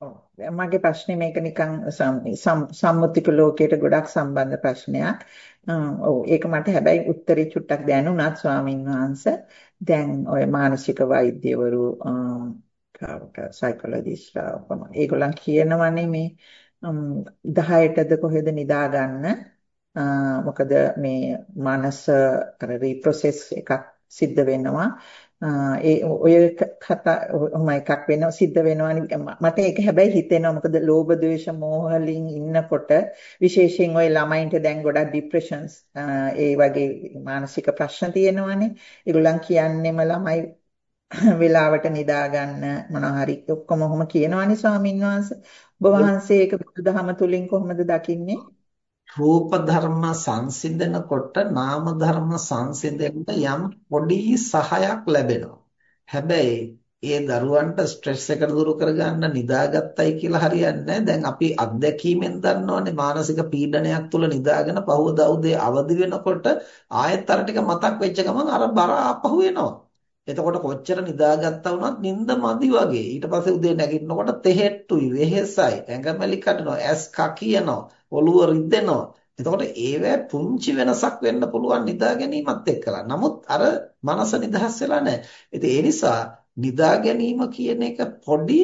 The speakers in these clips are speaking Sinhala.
ඔව්. මගේ ප්‍රශ්නේ මේක නිකන් සම්මුතික ලෝකයට ගොඩක් සම්බන්ධ ප්‍රශ්නයක්. ඔව්. ඒක මට හැබැයි උත්තරේ චුට්ටක් දැනුණත් ස්වාමින් වහන්සේ. දැන් ඔය මානසික වෛද්‍යවරු කාවට සයිකොලොජිස්ට්ලා කොහොම ඒගොල්ලන් කියනවනේ මේ 10ටද කොහෙද නිදා ගන්න මොකද මේ මනස අර රීප්‍රොසෙස් එකක් සිද්ධ වෙනවා. ඒ ඔය කතා ඔහම එකක් වෙනවා සිද්ධ වෙනවානේ මට ඒක හැබැයි හිතෙනවා. මොකද ලෝභ ද්වේෂ මෝහ වලින් ඉන්නකොට විශේෂයෙන් ওই ළමයින්ට දැන් ගොඩක් ડિප්‍රෙෂන්ස් ඒ වගේ මානසික ප්‍රශ්න තියෙනවානේ. ඒගොල්ලන් කියන්නේම ළමයි වෙලාවට නිදා ගන්න මොනවා හරි ඔක්කොම ඔහොම කියනවානේ ස්වාමින්වහන්සේ. ඔබ වහන්සේ ඒක බුදුදහම තුලින් කොහොමද දකින්නේ? රූප ධර්ම සංසිඳනකොට නාම ධර්ම සංසිඳෙන්න යම් පොඩි සහයක් ලැබෙනවා. හැබැයි ඒ දරුවන්ට ස්ට්‍රෙස් එක දුරු කරගන්න නිදාගත්තයි කියලා හරියන්නේ දැන් අපි අත්දැකීමෙන් දන්නවනේ මානසික පීඩනයක් තුල නිදාගෙන පහවදා උදේ අවදි වෙනකොට ආයෙත් අර ටික මතක් වෙච්ච ගමන් අර බර ආපහු එනවා. එතකොට කොච්චර නිදාගත්තා වුණත් නිින්ද මදි වගේ. ඊට පස්සේ උදේ නැගිටිනකොට තෙහෙට්ටුයි, වෙහෙසයි, ඇඟමැලි කඩනවා, ඇස් කකියනවා. ඔළුව රිදෙනවා. එතකොට ඒවැ පුංචි වෙනසක් වෙන්න පුළුවන් නිදා ගැනීමත් එක්කලා. නමුත් අර මනස නිදහස් වෙලා නැහැ. ඉතින් ඒ නිසා නිදා ගැනීම කියන එක පොඩි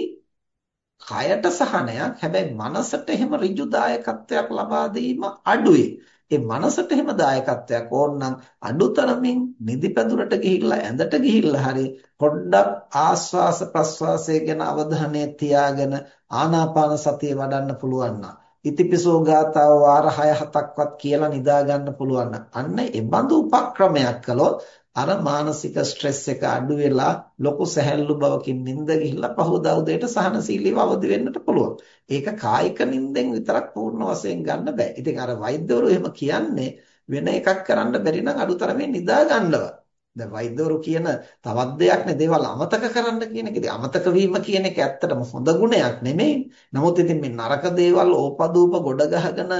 කයට සහනයක්. හැබැයි මනසට එහෙම ඍජු දායකත්වයක් ලබා දීම අඩුයි. ඒ මනසට එහෙම දායකත්වයක් ඕනනම් අඩුතරමින් නිදිපැදුරට ගිහිල්ලා ඇඳට ගිහිල්ලා හරි පොඩ්ඩක් ආස්වාස ප්‍රස්වාසය ගැන අවධානය තියාගෙන ආනාපාන සතිය වඩන්න පුළුවන් නම් ඉතිපිසෝ ගාතාව වාර 6 7ක්වත් කියලා නිදා ගන්න පුළුවන් අන්න ඒ බඳු උපක්‍රමයක් කළොත් අර මානසික ස්ට්‍රෙස් එක අඩු වෙලා ලොකු සැහැල්ලු බවකින් නිින්ද ගිහිල්ලා පහවදා උදේට සහනශීලීව අවදි වෙන්නට පුළුවන්. ඒක කායික නිින්දෙන් විතරක් පූර්ණ වශයෙන් ගන්න බෑ. ඉතින් අර වෛද්‍යවරු එහෙම කියන්නේ වෙන එකක් කරන්න බැරි නම් අඩුතරමින් නිදා ගන්නවා. දැන් වෛද්‍යවරු කියන තවත් දෙයක් නේ දේවල් අමතක කරන්න කියන එක. ඉතින් අමතක වීම කියන එක ඇත්තටම හොඳ ගුණයක් නෙමෙයි. නමුත් ඉතින් මේ නරක දේවල් ඕපදූප ගොඩ ගහගෙන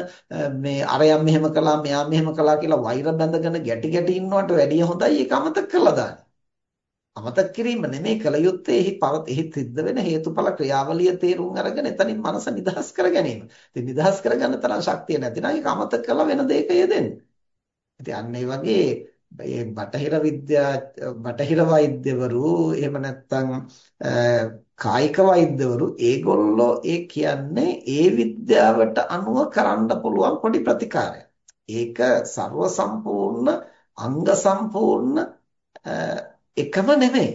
මේ අරයන් මෙහෙම කළා මෙයා මෙහෙම කළා කියලා වෛර බැඳගෙන ගැටි ගැටි ඉන්නවට වැඩිය හොඳයි ඒක අමතක කරලා දාන්න. අමතක කිරීම නෙමෙයි කල යුත්තේ එහි පවත් එහි සිද්ධ වෙන හේතුඵල ක්‍රියාවලිය තේරුම් අරගෙන එතනින් මනස නිදහස් කර ගැනීම. ඉතින් නිදහස් කරගන්න තරම් ශක්තිය නැතිනම් ඒක අමතක කරලා වෙන දෙයක යෙදෙන්න. ඉතින් අන්න ඒ වගේ මේ බටහිර විද්‍යා බටහිර වෛද්‍යවරු එහෙම නැත්නම් කායික වෛද්‍යවරු ඒගොල්ලෝ ඒ කියන්නේ ඒ විද්‍යාවට අනුව කරන්න පුළුවන් පොඩි ප්‍රතිකාරයක්. ඒක ਸਰව සම්පූර්ණ අංග සම්පූර්ණ එකම නෙමෙයි.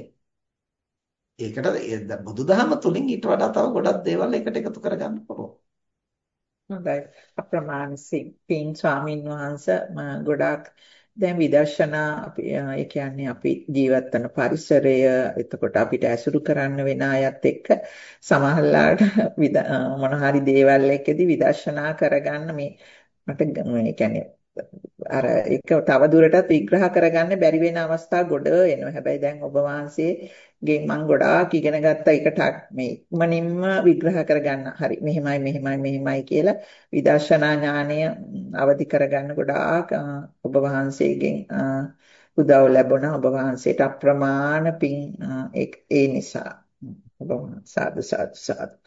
ඒකට බුදුදහම තුලින් ඊට වඩා තව ගොඩක් දේවල් එකට එකතු කරගන්න පුළුවන්. හොඳයි අප්‍රමාණ සිං ස්වාමින් වහන්සේ ගොඩාක් දැන් විදර්ශනා අපි ඒ කියන්නේ අපි ජීවත් වෙන පරිසරය එතකොට අපිට ඇසුරු කරන්න වෙන අයත් එක්ක සමහරලාට මොන හරි දේවල් එක්කදී විදර්ශනා කරගන්න මේ මට ඒ කියන්නේ අර ඒක තව දුරටත් විග්‍රහ කරගන්න බැරි වෙන අවස්ථා ගොඩ එනවා. හැබැයි දැන් ඔබ වහන්සේගෙන් මම ගොඩාක් ඉගෙන ගත්ත එකට මේ ඉක්මනින්ම විග්‍රහ කරගන්න. හරි මෙහෙමයි මෙහෙමයි මෙහෙමයි කියලා විදර්ශනා ඥානය අවදි කරගන්න ගොඩාක් ඔබ වහන්සේගෙන් උදව් ලැබුණා. ඔබ වහන්සේට අප්‍රමාණ පිං ඒ නිසා ඔබ සාදු සාදු සාදු